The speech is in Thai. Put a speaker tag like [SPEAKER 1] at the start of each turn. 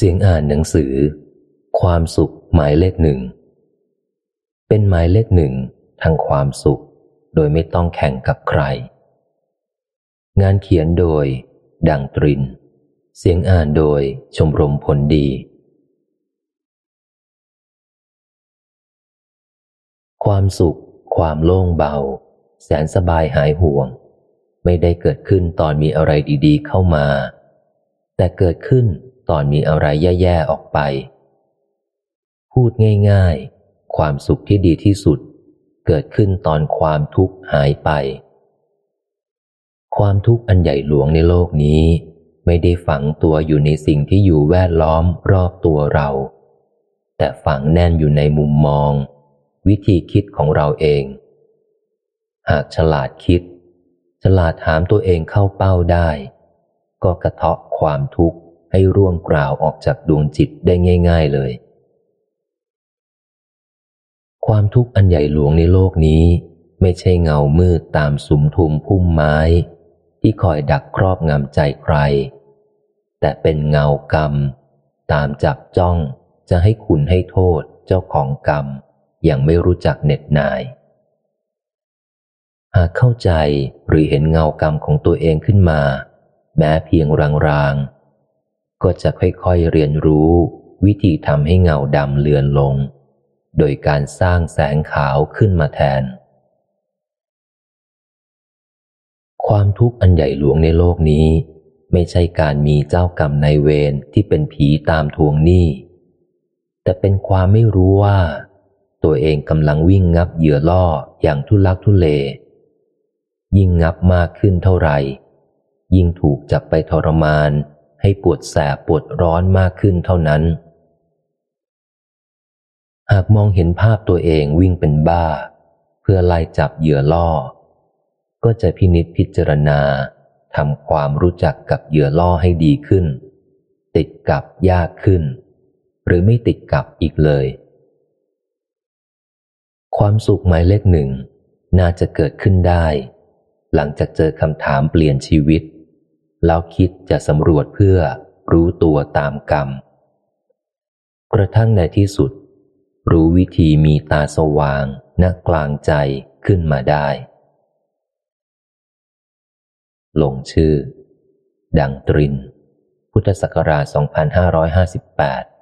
[SPEAKER 1] เสียงอ่านหนังสือ ความสุขหมายเลขหนึ่ง เป็นหมายเลขหนึ่งทางความสุข โดยไม่ต้องแข่งกับใคร งานเขียนโดย ดังตริน เสียงอ่านโดยชมรมผลดี ความสุข ความโล่งเบา แสนสบายหายห่วง ไม่ได้เกิดขึ้นตอนมีอะไรดีๆเข้ามา แต่เกิดขึ้น ตอนมีอะไรแย่ๆออกไป พูดง่ายๆ ความสุขที่ดีที่สุด เกิดขึ้นตอนความทุกข์หายไป ความทุกข์อันใหญ่หลวงในโลกนี้ ไม่ได้ฝังตัวอยู่ในสิ่งที่อยู่แวดล้อมรอบตัวเรา แต่ฝังแน่นอยู่ในมุมมอง วิธีคิดของเราเอง หากฉลาดคิด ฉลาดถามตัวเองเข้าเป้าได้ ก็กระเทาะความทุกข์ ให้ร่วงกล่าวออกจากดวงจิตได้ง่าย ๆเลย ความทุกข์อันใหญ่หลวงในโลกนี้ ไม่ใช่เงามืดตามสุมทุมพุ่มไม้ ที่คอยดักครอบงำใจใคร แต่เป็นเงากรรม ตามจับจ้องจะให้คุณให้โทษเจ้าของกรรม อย่างไม่รู้จักเหน็ดหน่าย หากเข้าใจหรือเห็นเงากรรมของตัวเองขึ้นมา แม้เพียงรางๆ ก็จะค่อยๆเรียนรู้วิธีทำให้เงาดำเลือนลง โดยการสร้างแสงขาวขึ้นมาแทน ความทุกข์อันใหญ่หลวงในโลกนี้ ไม่ใช่การมีเจ้ากรรมในเวรที่เป็นผีตามทวงหนี้ แต่เป็นความไม่รู้ว่า ตัวเองกำลังวิ่งงับเหยื่อล่ออย่างทุลักทุเล ยิ่งงับมากขึ้นเท่าไหร่ ยิ่งถูกจับไปทรมาน ให้ปวดแสบปวดร้อนมากขึ้นเท่านั้น หากมองเห็นภาพตัวเองวิ่งเป็นบ้า เพื่อไล่จับเหยื่อล่อ ก็จะพินิษพิจารณาทำความรู้จักกับเหยื่อล่อให้ดีขึ้น ติดกับยากขึ้น หรือไม่ติดกับอีกเลย ความสุขหมายเลขหนึ่งน่าจะเกิดขึ้นได้ หลังจากเจอคำถามเปลี่ยนชีวิต แล้วคิดจะสำรวจเพื่อรู้ตัวตามกรรม กระทั่งในที่สุด รู้วิธีมีตาสว่างณกลางใจขึ้นมาได้ ลงชื่อ ดังตริน พุทธศักราช 2558